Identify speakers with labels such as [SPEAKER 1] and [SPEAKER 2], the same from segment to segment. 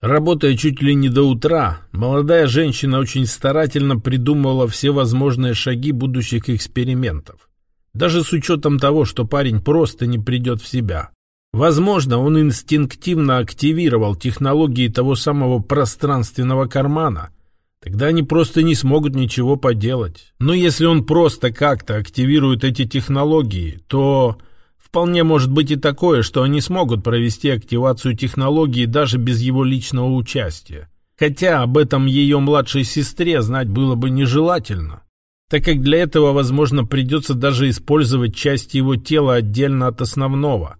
[SPEAKER 1] Работая чуть ли не до утра, молодая женщина очень старательно придумывала все возможные шаги будущих экспериментов. Даже с учетом того, что парень просто не придет в себя. Возможно, он инстинктивно активировал технологии того самого пространственного кармана. Тогда они просто не смогут ничего поделать. Но если он просто как-то активирует эти технологии, то Вполне может быть и такое, что они смогут провести активацию технологии даже без его личного участия. Хотя об этом ее младшей сестре знать было бы нежелательно, так как для этого, возможно, придется даже использовать части его тела отдельно от основного.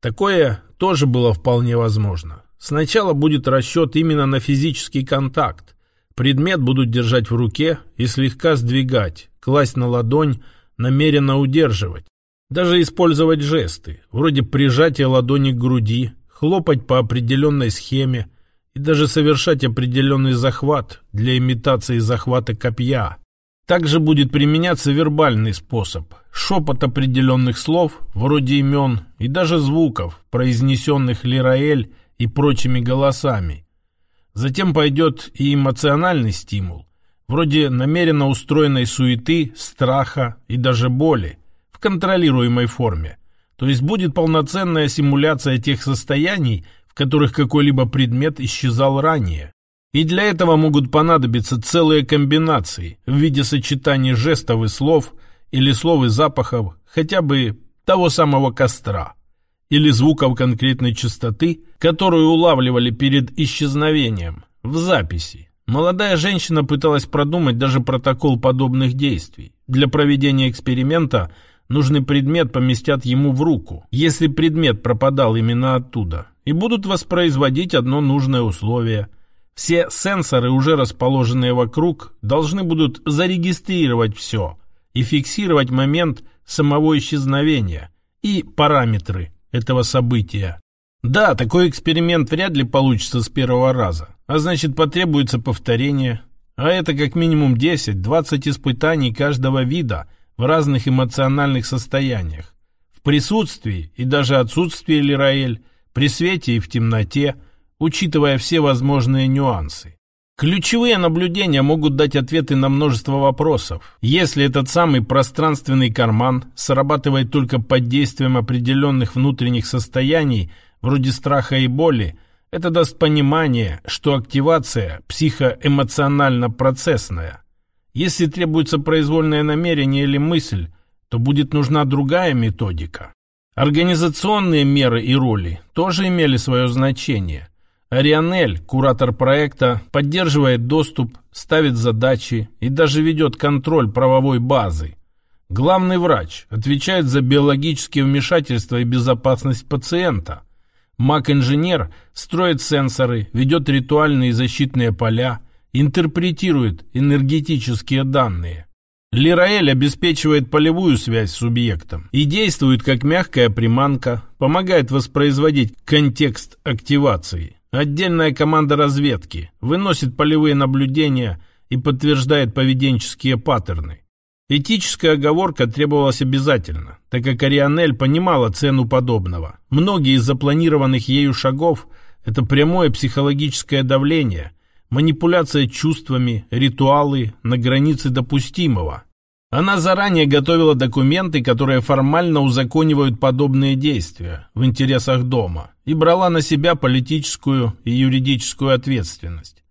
[SPEAKER 1] Такое тоже было вполне возможно. Сначала будет расчет именно на физический контакт. Предмет будут держать в руке и слегка сдвигать, класть на ладонь, намеренно удерживать. Даже использовать жесты, вроде прижатия ладони к груди, хлопать по определенной схеме и даже совершать определенный захват для имитации захвата копья. Также будет применяться вербальный способ, шепот определенных слов, вроде имен и даже звуков, произнесенных Лираэль и прочими голосами. Затем пойдет и эмоциональный стимул, вроде намеренно устроенной суеты, страха и даже боли, контролируемой форме. То есть будет полноценная симуляция тех состояний, в которых какой-либо предмет исчезал ранее. И для этого могут понадобиться целые комбинации в виде сочетания жестов и слов, или слов и запахов, хотя бы того самого костра, или звуков конкретной частоты, которую улавливали перед исчезновением, в записи. Молодая женщина пыталась продумать даже протокол подобных действий. Для проведения эксперимента – нужный предмет поместят ему в руку, если предмет пропадал именно оттуда, и будут воспроизводить одно нужное условие. Все сенсоры, уже расположенные вокруг, должны будут зарегистрировать все и фиксировать момент самого исчезновения и параметры этого события. Да, такой эксперимент вряд ли получится с первого раза, а значит потребуется повторение, а это как минимум 10-20 испытаний каждого вида – в разных эмоциональных состояниях, в присутствии и даже отсутствии Лираэль, при свете и в темноте, учитывая все возможные нюансы. Ключевые наблюдения могут дать ответы на множество вопросов. Если этот самый пространственный карман срабатывает только под действием определенных внутренних состояний, вроде страха и боли, это даст понимание, что активация психоэмоционально-процессная. Если требуется произвольное намерение или мысль, то будет нужна другая методика. Организационные меры и роли тоже имели свое значение. Арианель, куратор проекта, поддерживает доступ, ставит задачи и даже ведет контроль правовой базы. Главный врач отвечает за биологические вмешательства и безопасность пациента. Маг-инженер строит сенсоры, ведет ритуальные защитные поля, интерпретирует энергетические данные. Лираэль обеспечивает полевую связь с субъектом и действует как мягкая приманка, помогает воспроизводить контекст активации. Отдельная команда разведки выносит полевые наблюдения и подтверждает поведенческие паттерны. Этическая оговорка требовалась обязательно, так как Арианель понимала цену подобного. Многие из запланированных ею шагов – это прямое психологическое давление – манипуляция чувствами, ритуалы на границе допустимого. Она заранее готовила документы, которые формально узаконивают подобные действия в интересах дома, и брала на себя политическую и юридическую ответственность.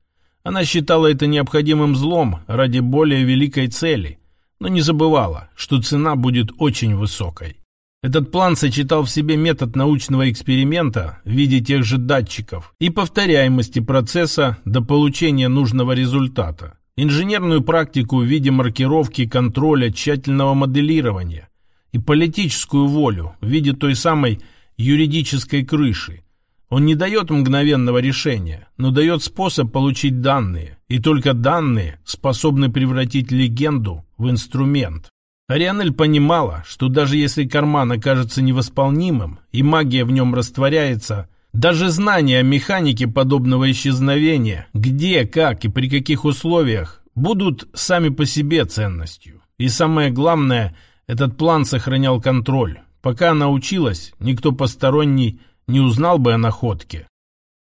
[SPEAKER 1] Она считала это необходимым злом ради более великой цели, но не забывала, что цена будет очень высокой. Этот план сочетал в себе метод научного эксперимента в виде тех же датчиков и повторяемости процесса до получения нужного результата, инженерную практику в виде маркировки, контроля, тщательного моделирования и политическую волю в виде той самой юридической крыши. Он не дает мгновенного решения, но дает способ получить данные, и только данные способны превратить легенду в инструмент. Арианель понимала, что даже если карман окажется невосполнимым и магия в нем растворяется, даже знания о механике подобного исчезновения, где, как и при каких условиях, будут сами по себе ценностью. И самое главное, этот план сохранял контроль. Пока она училась, никто посторонний не узнал бы о находке.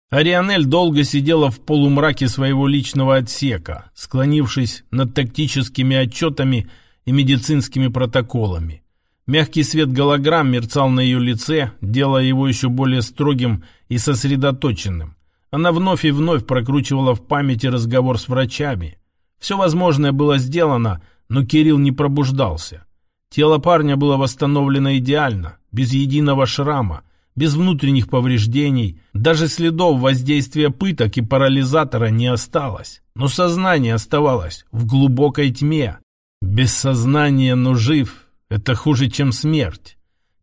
[SPEAKER 1] Арианель долго сидела в полумраке своего личного отсека, склонившись над тактическими отчетами и медицинскими протоколами. Мягкий свет голограмм мерцал на ее лице, делая его еще более строгим и сосредоточенным. Она вновь и вновь прокручивала в памяти разговор с врачами. Все возможное было сделано, но Кирилл не пробуждался. Тело парня было восстановлено идеально, без единого шрама, без внутренних повреждений, даже следов воздействия пыток и парализатора не осталось. Но сознание оставалось в глубокой тьме. Без сознания, но жив — это хуже, чем смерть.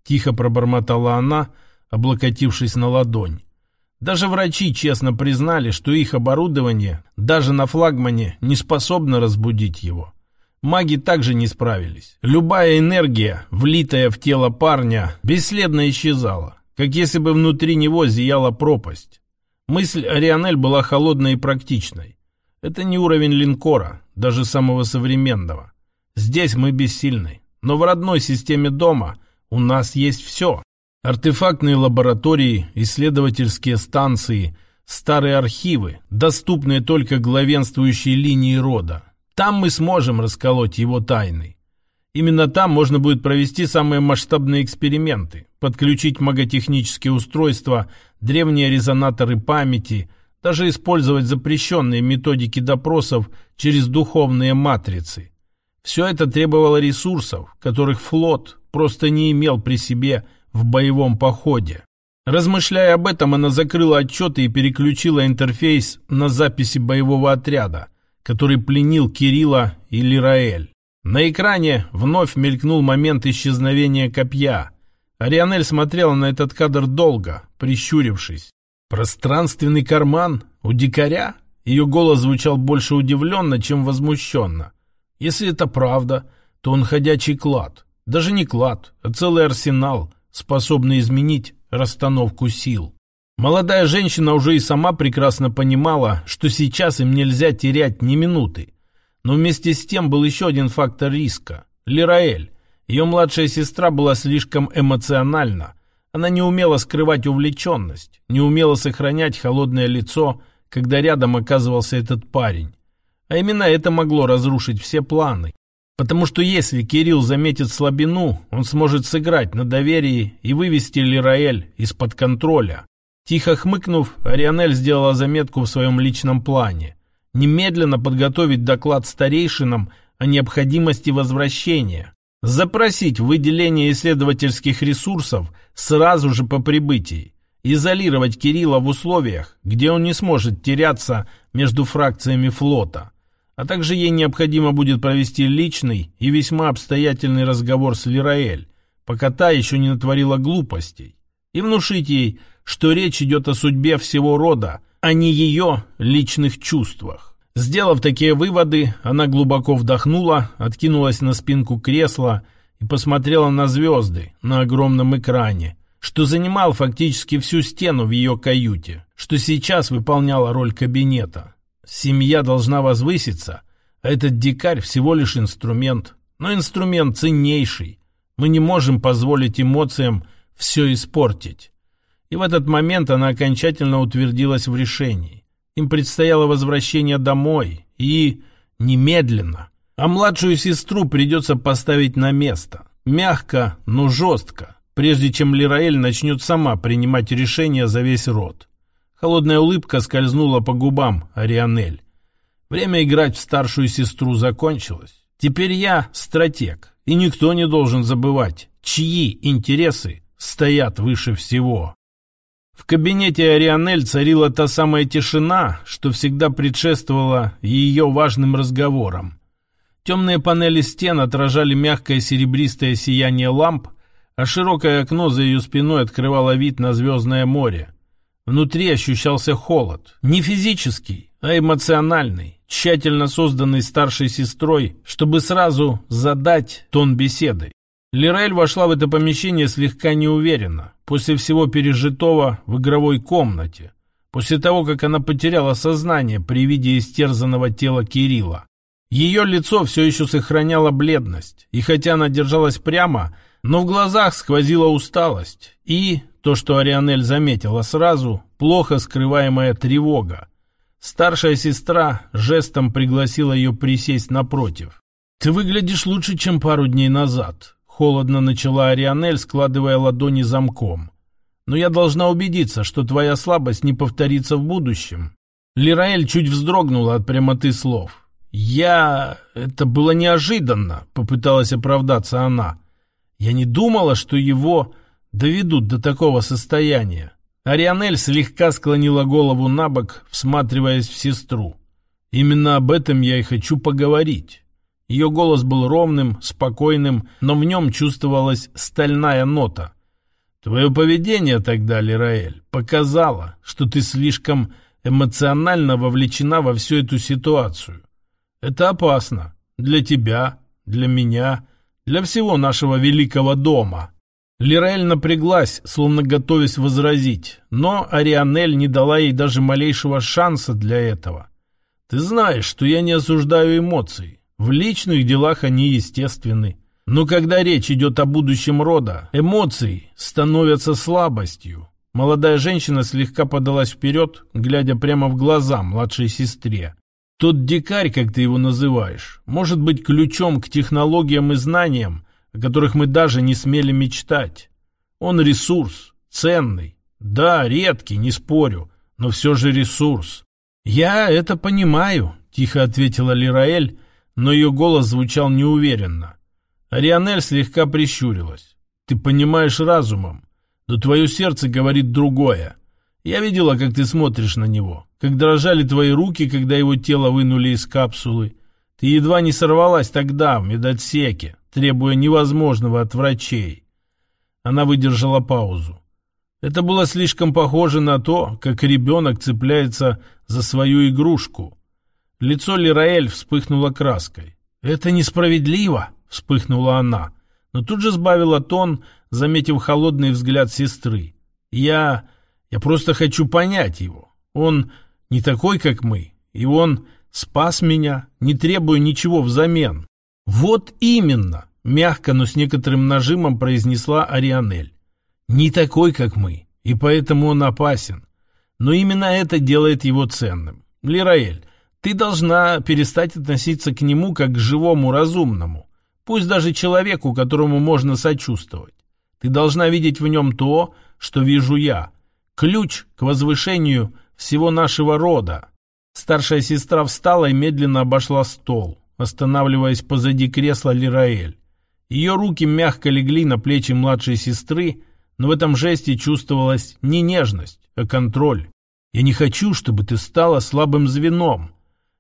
[SPEAKER 1] Тихо пробормотала она, облокотившись на ладонь. Даже врачи честно признали, что их оборудование, даже на флагмане, не способно разбудить его. Маги также не справились. Любая энергия, влитая в тело парня, бесследно исчезала как если бы внутри него зияла пропасть. Мысль Арианель была холодной и практичной. Это не уровень линкора, даже самого современного. Здесь мы бессильны. Но в родной системе дома у нас есть все. Артефактные лаборатории, исследовательские станции, старые архивы, доступные только главенствующей линии рода. Там мы сможем расколоть его тайны. Именно там можно будет провести самые масштабные эксперименты, подключить маготехнические устройства, древние резонаторы памяти, даже использовать запрещенные методики допросов через духовные матрицы. Все это требовало ресурсов, которых флот просто не имел при себе в боевом походе. Размышляя об этом, она закрыла отчеты и переключила интерфейс на записи боевого отряда, который пленил Кирилла и Лираэль. На экране вновь мелькнул момент исчезновения копья. Арианель смотрела на этот кадр долго, прищурившись. «Пространственный карман? У дикаря?» Ее голос звучал больше удивленно, чем возмущенно. «Если это правда, то он ходячий клад. Даже не клад, а целый арсенал, способный изменить расстановку сил». Молодая женщина уже и сама прекрасно понимала, что сейчас им нельзя терять ни минуты. Но вместе с тем был еще один фактор риска. Лираэль. Ее младшая сестра была слишком эмоциональна. Она не умела скрывать увлеченность, не умела сохранять холодное лицо, когда рядом оказывался этот парень. А именно это могло разрушить все планы. Потому что если Кирилл заметит слабину, он сможет сыграть на доверии и вывести Лираэль из-под контроля. Тихо хмыкнув, Арианель сделала заметку в своем личном плане немедленно подготовить доклад старейшинам о необходимости возвращения, запросить выделение исследовательских ресурсов сразу же по прибытии, изолировать Кирилла в условиях, где он не сможет теряться между фракциями флота, а также ей необходимо будет провести личный и весьма обстоятельный разговор с Лираэль, пока та еще не натворила глупостей, и внушить ей, что речь идет о судьбе всего рода, а не ее личных чувствах. Сделав такие выводы, она глубоко вдохнула, откинулась на спинку кресла и посмотрела на звезды на огромном экране, что занимал фактически всю стену в ее каюте, что сейчас выполняла роль кабинета. Семья должна возвыситься, а этот дикарь всего лишь инструмент, но инструмент ценнейший. Мы не можем позволить эмоциям все испортить. И в этот момент она окончательно утвердилась в решении. Им предстояло возвращение домой и немедленно. А младшую сестру придется поставить на место. Мягко, но жестко, прежде чем Лираэль начнет сама принимать решения за весь род. Холодная улыбка скользнула по губам Арианель. Время играть в старшую сестру закончилось. Теперь я стратег, и никто не должен забывать, чьи интересы стоят выше всего. В кабинете Арианель царила та самая тишина, что всегда предшествовала ее важным разговорам. Темные панели стен отражали мягкое серебристое сияние ламп, а широкое окно за ее спиной открывало вид на звездное море. Внутри ощущался холод. Не физический, а эмоциональный, тщательно созданный старшей сестрой, чтобы сразу задать тон беседы. Лирель вошла в это помещение слегка неуверенно, после всего пережитого в игровой комнате, после того, как она потеряла сознание при виде истерзанного тела Кирилла. Ее лицо все еще сохраняло бледность, и хотя она держалась прямо, но в глазах сквозила усталость и То, что Арианель заметила сразу, плохо скрываемая тревога. Старшая сестра жестом пригласила ее присесть напротив. «Ты выглядишь лучше, чем пару дней назад», — холодно начала Арианель, складывая ладони замком. «Но я должна убедиться, что твоя слабость не повторится в будущем». Лираэль чуть вздрогнула от прямоты слов. «Я... Это было неожиданно», — попыталась оправдаться она. «Я не думала, что его доведут до такого состояния». Арианель слегка склонила голову на бок, всматриваясь в сестру. «Именно об этом я и хочу поговорить». Ее голос был ровным, спокойным, но в нем чувствовалась стальная нота. «Твое поведение тогда, Лираэль, показало, что ты слишком эмоционально вовлечена во всю эту ситуацию. Это опасно. Для тебя, для меня, для всего нашего великого дома. Лираэль напряглась, словно готовясь возразить, но Арианель не дала ей даже малейшего шанса для этого. Ты знаешь, что я не осуждаю эмоций. В личных делах они естественны. Но когда речь идет о будущем рода, эмоции становятся слабостью. Молодая женщина слегка подалась вперед, глядя прямо в глаза младшей сестре. Тот дикарь, как ты его называешь, может быть ключом к технологиям и знаниям, о которых мы даже не смели мечтать. Он ресурс, ценный. Да, редкий, не спорю, но все же ресурс. «Я это понимаю», — тихо ответила Лираэль, но ее голос звучал неуверенно. Арианель слегка прищурилась. «Ты понимаешь разумом, но твое сердце говорит другое. Я видела, как ты смотришь на него, как дрожали твои руки, когда его тело вынули из капсулы. Ты едва не сорвалась тогда в медотсеке, требуя невозможного от врачей. Она выдержала паузу. Это было слишком похоже на то, как ребенок цепляется за свою игрушку. Лицо Лираэль вспыхнуло краской. «Это несправедливо!» — вспыхнула она, но тут же сбавила тон, заметив холодный взгляд сестры. «Я... я просто хочу понять его. Он не такой, как мы, и он спас меня, не требуя ничего взамен. «Вот именно!» — мягко, но с некоторым нажимом произнесла Арианель. «Не такой, как мы, и поэтому он опасен. Но именно это делает его ценным. Лираэль, ты должна перестать относиться к нему как к живому разумному, пусть даже человеку, которому можно сочувствовать. Ты должна видеть в нем то, что вижу я. Ключ к возвышению всего нашего рода». Старшая сестра встала и медленно обошла стол останавливаясь позади кресла Лираэль. Ее руки мягко легли на плечи младшей сестры, но в этом жесте чувствовалась не нежность, а контроль. «Я не хочу, чтобы ты стала слабым звеном.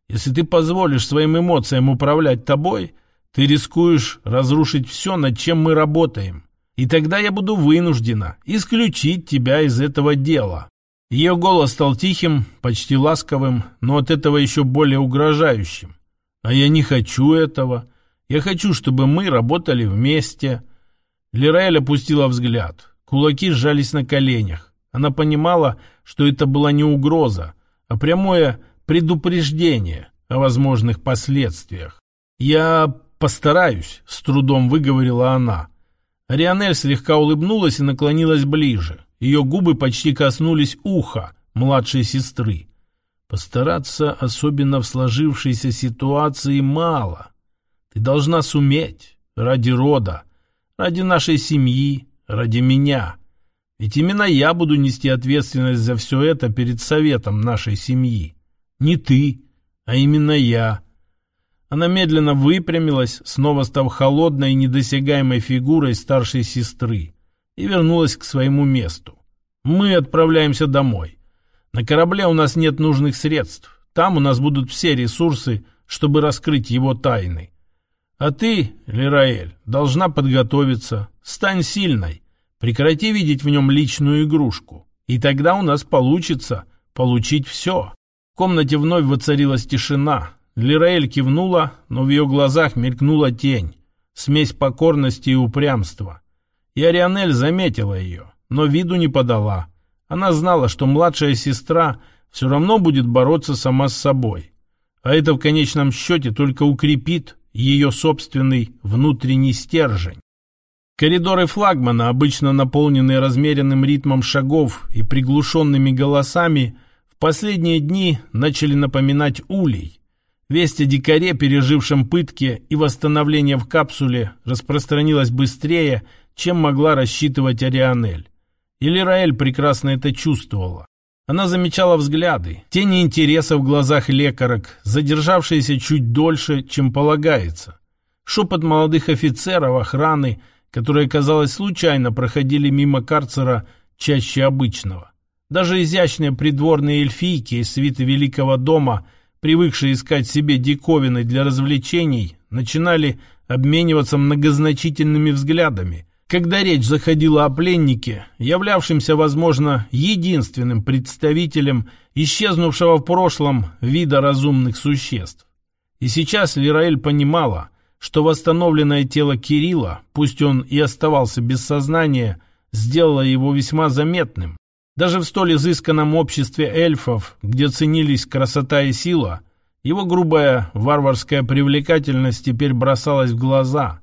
[SPEAKER 1] Если ты позволишь своим эмоциям управлять тобой, ты рискуешь разрушить все, над чем мы работаем. И тогда я буду вынуждена исключить тебя из этого дела». Ее голос стал тихим, почти ласковым, но от этого еще более угрожающим. А я не хочу этого. Я хочу, чтобы мы работали вместе. Лираэль опустила взгляд. Кулаки сжались на коленях. Она понимала, что это была не угроза, а прямое предупреждение о возможных последствиях. «Я постараюсь», — с трудом выговорила она. Рионель слегка улыбнулась и наклонилась ближе. Ее губы почти коснулись уха младшей сестры. Постараться, особенно в сложившейся ситуации, мало. Ты должна суметь ради рода, ради нашей семьи, ради меня. Ведь именно я буду нести ответственность за все это перед советом нашей семьи. Не ты, а именно я. Она медленно выпрямилась, снова став холодной и недосягаемой фигурой старшей сестры, и вернулась к своему месту. Мы отправляемся домой. На корабле у нас нет нужных средств. Там у нас будут все ресурсы, чтобы раскрыть его тайны. А ты, Лираэль, должна подготовиться. Стань сильной. Прекрати видеть в нем личную игрушку. И тогда у нас получится получить все. В комнате вновь воцарилась тишина. Лираэль кивнула, но в ее глазах мелькнула тень. Смесь покорности и упрямства. И Арианель заметила ее, но виду не подала. Она знала, что младшая сестра все равно будет бороться сама с собой. А это в конечном счете только укрепит ее собственный внутренний стержень. Коридоры флагмана, обычно наполненные размеренным ритмом шагов и приглушенными голосами, в последние дни начали напоминать улей. Весть о дикаре, пережившем пытки и восстановление в капсуле, распространилась быстрее, чем могла рассчитывать Арианель. И Лираэль прекрасно это чувствовала. Она замечала взгляды, тени интереса в глазах лекарок, задержавшиеся чуть дольше, чем полагается. Шепот молодых офицеров охраны – которые, казалось, случайно проходили мимо карцера чаще обычного. Даже изящные придворные эльфийки из свиты Великого дома, привыкшие искать себе диковины для развлечений, начинали обмениваться многозначительными взглядами, когда речь заходила о пленнике, являвшемся, возможно, единственным представителем исчезнувшего в прошлом вида разумных существ. И сейчас Лираэль понимала, что восстановленное тело Кирилла, пусть он и оставался без сознания, сделало его весьма заметным. Даже в столь изысканном обществе эльфов, где ценились красота и сила, его грубая варварская привлекательность теперь бросалась в глаза.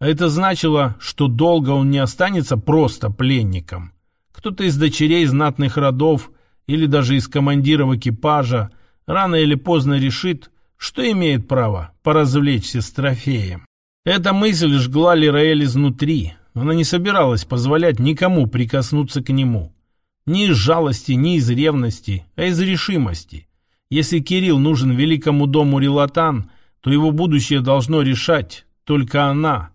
[SPEAKER 1] Это значило, что долго он не останется просто пленником. Кто-то из дочерей знатных родов или даже из командиров экипажа рано или поздно решит, что имеет право поразвлечься с трофеем. Эта мысль жгла Лираэль изнутри. Она не собиралась позволять никому прикоснуться к нему. Ни из жалости, ни из ревности, а из решимости. Если Кирилл нужен великому дому Рилатан, то его будущее должно решать только она.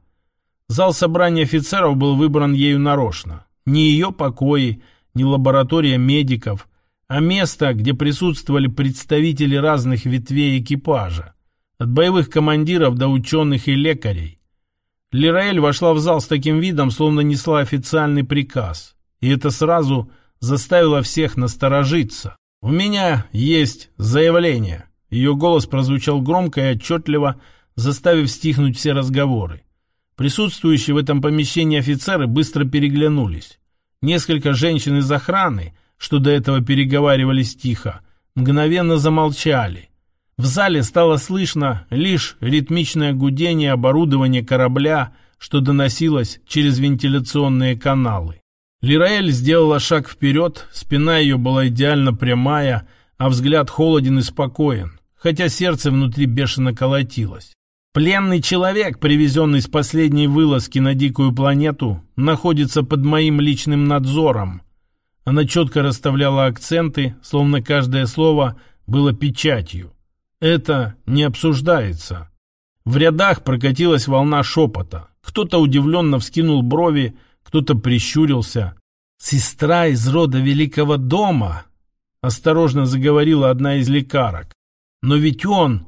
[SPEAKER 1] Зал собрания офицеров был выбран ею нарочно. Ни ее покои, ни лаборатория медиков – а место, где присутствовали представители разных ветвей экипажа, от боевых командиров до ученых и лекарей. Лираэль вошла в зал с таким видом, словно несла официальный приказ, и это сразу заставило всех насторожиться. «У меня есть заявление». Ее голос прозвучал громко и отчетливо, заставив стихнуть все разговоры. Присутствующие в этом помещении офицеры быстро переглянулись. Несколько женщин из охраны, что до этого переговаривались тихо, мгновенно замолчали. В зале стало слышно лишь ритмичное гудение оборудования корабля, что доносилось через вентиляционные каналы. Лираэль сделала шаг вперед, спина ее была идеально прямая, а взгляд холоден и спокоен, хотя сердце внутри бешено колотилось. Пленный человек, привезенный с последней вылазки на дикую планету, находится под моим личным надзором, она четко расставляла акценты, словно каждое слово было печатью. Это не обсуждается. В рядах прокатилась волна шепота. Кто-то удивленно вскинул брови, кто-то прищурился. «Сестра из рода Великого дома!» Осторожно заговорила одна из лекарок. «Но ведь он...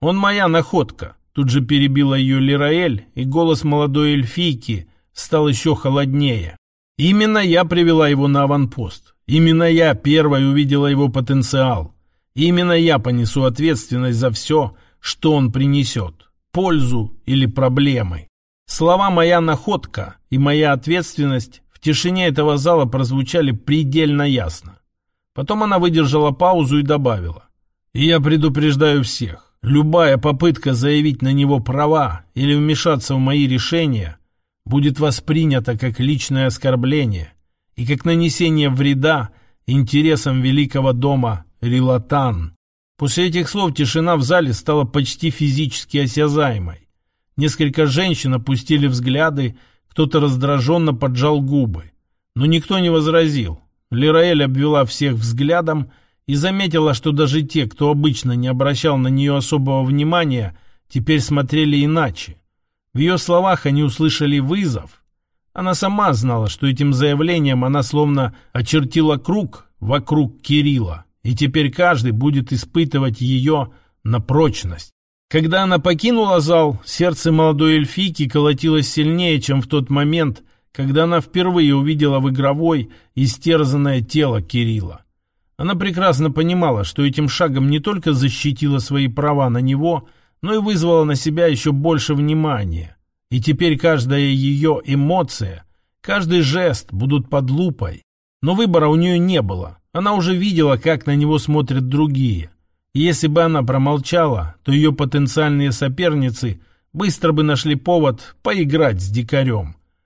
[SPEAKER 1] Он моя находка!» Тут же перебила ее Лираэль, и голос молодой эльфийки стал еще холоднее. Именно я привела его на аванпост. Именно я первой увидела его потенциал. Именно я понесу ответственность за все, что он принесет. Пользу или проблемы. Слова «моя находка» и «моя ответственность» в тишине этого зала прозвучали предельно ясно. Потом она выдержала паузу и добавила. «И я предупреждаю всех, любая попытка заявить на него права или вмешаться в мои решения – будет воспринято как личное оскорбление и как нанесение вреда интересам великого дома Рилатан. После этих слов тишина в зале стала почти физически осязаемой. Несколько женщин опустили взгляды, кто-то раздраженно поджал губы. Но никто не возразил. Лираэль обвела всех взглядом и заметила, что даже те, кто обычно не обращал на нее особого внимания, теперь смотрели иначе. В ее словах они услышали вызов. Она сама знала, что этим заявлением она словно очертила круг вокруг Кирилла, и теперь каждый будет испытывать ее на прочность. Когда она покинула зал, сердце молодой эльфийки колотилось сильнее, чем в тот момент, когда она впервые увидела в игровой истерзанное тело Кирилла. Она прекрасно понимала, что этим шагом не только защитила свои права на него, но и вызвала на себя еще больше внимания. И теперь каждая ее эмоция, каждый жест будут под лупой. Но выбора у нее не было. Она уже видела, как на него смотрят другие. И если бы она промолчала, то ее потенциальные соперницы быстро бы нашли повод поиграть с дикарем.